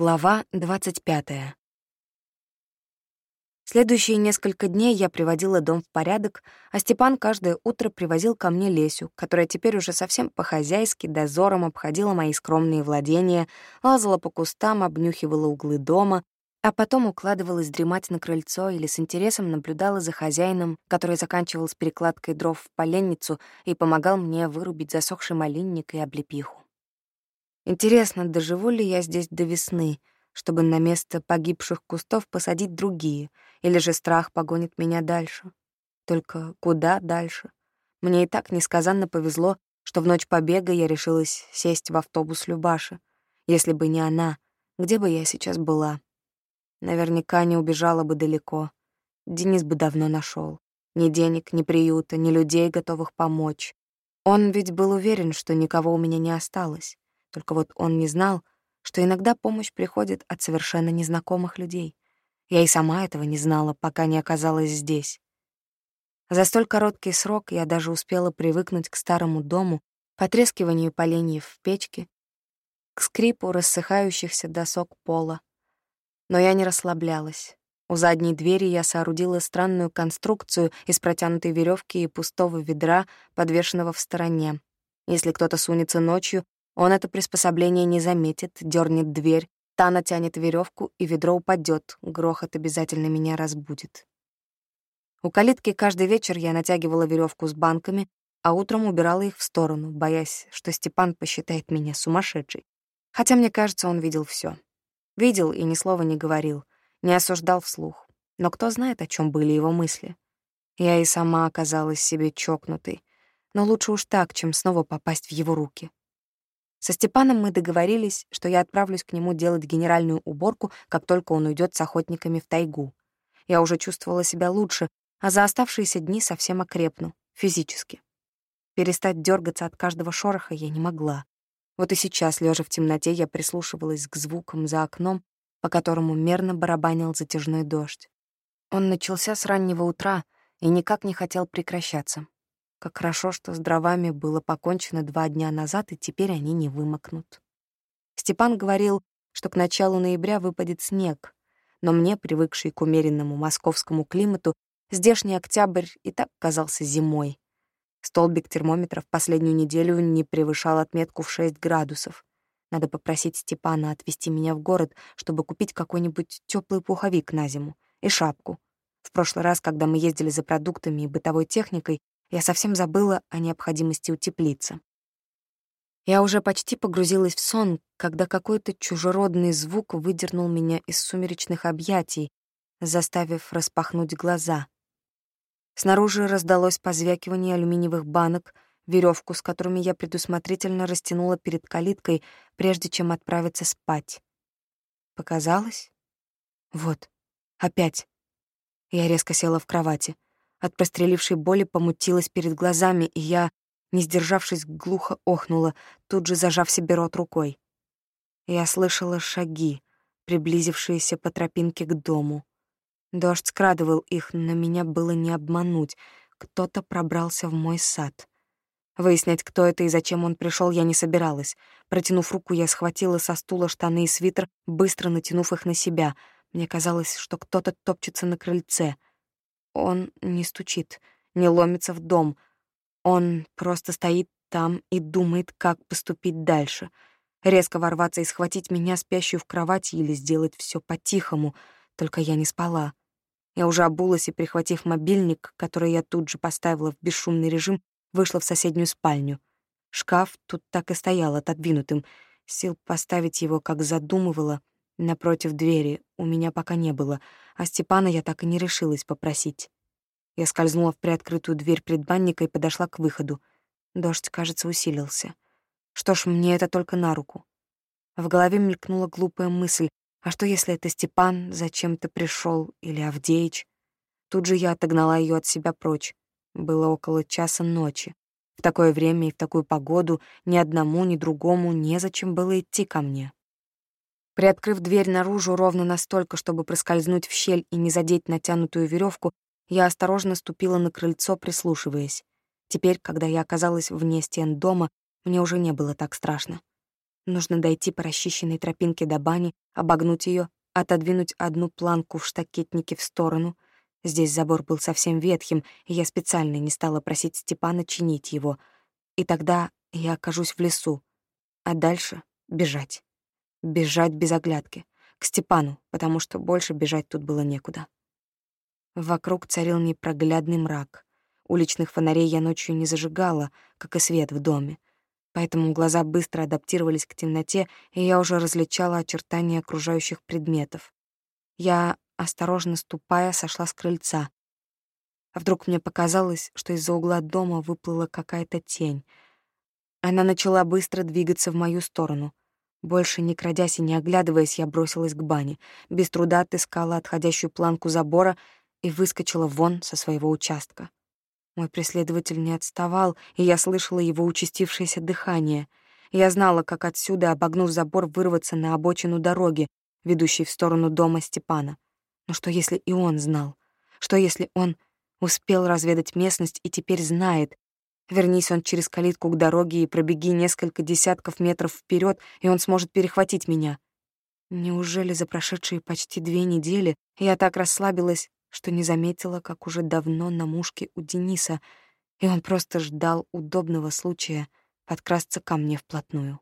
Глава 25. Следующие несколько дней я приводила дом в порядок, а Степан каждое утро привозил ко мне Лесю, которая теперь уже совсем по-хозяйски дозором обходила мои скромные владения, лазала по кустам, обнюхивала углы дома, а потом укладывалась дремать на крыльцо или с интересом наблюдала за хозяином, который заканчивал с перекладкой дров в поленницу и помогал мне вырубить засохший малинник и облепиху. Интересно, доживу ли я здесь до весны, чтобы на место погибших кустов посадить другие, или же страх погонит меня дальше? Только куда дальше? Мне и так несказанно повезло, что в ночь побега я решилась сесть в автобус Любаши. Если бы не она, где бы я сейчас была? Наверняка не убежала бы далеко. Денис бы давно нашел. Ни денег, ни приюта, ни людей, готовых помочь. Он ведь был уверен, что никого у меня не осталось. Только вот он не знал, что иногда помощь приходит от совершенно незнакомых людей. Я и сама этого не знала, пока не оказалась здесь. За столь короткий срок я даже успела привыкнуть к старому дому, потрескиванию поленьев в печке, к скрипу рассыхающихся досок пола. Но я не расслаблялась. У задней двери я соорудила странную конструкцию из протянутой веревки и пустого ведра, подвешенного в стороне. Если кто-то сунется ночью, он это приспособление не заметит, дернет дверь, та натянет веревку, и ведро упадет. Грохот обязательно меня разбудит. У калитки каждый вечер я натягивала веревку с банками, а утром убирала их в сторону, боясь, что Степан посчитает меня сумасшедшей. Хотя, мне кажется, он видел все. Видел и ни слова не говорил, не осуждал вслух. Но кто знает, о чем были его мысли. Я и сама оказалась себе чокнутой. Но лучше уж так, чем снова попасть в его руки. Со Степаном мы договорились, что я отправлюсь к нему делать генеральную уборку, как только он уйдет с охотниками в тайгу. Я уже чувствовала себя лучше, а за оставшиеся дни совсем окрепну, физически. Перестать дергаться от каждого шороха я не могла. Вот и сейчас, лежа в темноте, я прислушивалась к звукам за окном, по которому мерно барабанил затяжной дождь. Он начался с раннего утра и никак не хотел прекращаться. Как хорошо, что с дровами было покончено два дня назад, и теперь они не вымокнут. Степан говорил, что к началу ноября выпадет снег, но мне, привыкшей к умеренному московскому климату, здешний октябрь и так казался зимой. Столбик термометра в последнюю неделю не превышал отметку в 6 градусов. Надо попросить Степана отвезти меня в город, чтобы купить какой-нибудь теплый пуховик на зиму и шапку. В прошлый раз, когда мы ездили за продуктами и бытовой техникой, я совсем забыла о необходимости утеплиться. Я уже почти погрузилась в сон, когда какой-то чужеродный звук выдернул меня из сумеречных объятий, заставив распахнуть глаза. Снаружи раздалось позвякивание алюминиевых банок, веревку, с которыми я предусмотрительно растянула перед калиткой, прежде чем отправиться спать. Показалось? Вот, опять. Я резко села в кровати. От прострелившей боли помутилась перед глазами, и я, не сдержавшись, глухо охнула, тут же зажав себе рот рукой. Я слышала шаги, приблизившиеся по тропинке к дому. Дождь скрадывал их, но меня было не обмануть. Кто-то пробрался в мой сад. Выяснять, кто это и зачем он пришел, я не собиралась. Протянув руку, я схватила со стула штаны и свитер, быстро натянув их на себя. Мне казалось, что кто-то топчется на крыльце — он не стучит, не ломится в дом. Он просто стоит там и думает, как поступить дальше. Резко ворваться и схватить меня, спящую в кровати, или сделать все по-тихому. Только я не спала. Я уже обулась и, прихватив мобильник, который я тут же поставила в бесшумный режим, вышла в соседнюю спальню. Шкаф тут так и стоял отодвинутым. Сил поставить его, как задумывала, напротив двери у меня пока не было, а Степана я так и не решилась попросить. Я скользнула в приоткрытую дверь предбанника и подошла к выходу. Дождь, кажется, усилился. Что ж, мне это только на руку. В голове мелькнула глупая мысль, а что если это Степан зачем-то пришел или Авдеич? Тут же я отогнала ее от себя прочь. Было около часа ночи. В такое время и в такую погоду ни одному, ни другому незачем было идти ко мне. Приоткрыв дверь наружу ровно настолько, чтобы проскользнуть в щель и не задеть натянутую веревку, я осторожно ступила на крыльцо, прислушиваясь. Теперь, когда я оказалась вне стен дома, мне уже не было так страшно. Нужно дойти по расчищенной тропинке до бани, обогнуть ее, отодвинуть одну планку в штакетнике в сторону. Здесь забор был совсем ветхим, и я специально не стала просить Степана чинить его. И тогда я окажусь в лесу. А дальше — бежать. Бежать без оглядки. К Степану, потому что больше бежать тут было некуда. Вокруг царил непроглядный мрак. Уличных фонарей я ночью не зажигала, как и свет в доме. Поэтому глаза быстро адаптировались к темноте, и я уже различала очертания окружающих предметов. Я, осторожно ступая, сошла с крыльца. А вдруг мне показалось, что из-за угла дома выплыла какая-то тень. Она начала быстро двигаться в мою сторону. Больше не крадясь и не оглядываясь, я бросилась к бане. Без труда отыскала отходящую планку забора и выскочила вон со своего участка. Мой преследователь не отставал, и я слышала его участившееся дыхание. Я знала, как отсюда, обогнув забор, вырваться на обочину дороги, ведущей в сторону дома Степана. Но что, если и он знал? Что, если он успел разведать местность и теперь знает? Вернись он через калитку к дороге и пробеги несколько десятков метров вперед, и он сможет перехватить меня. Неужели за прошедшие почти две недели я так расслабилась, что не заметила, как уже давно на мушке у Дениса, и он просто ждал удобного случая подкрасться ко мне вплотную.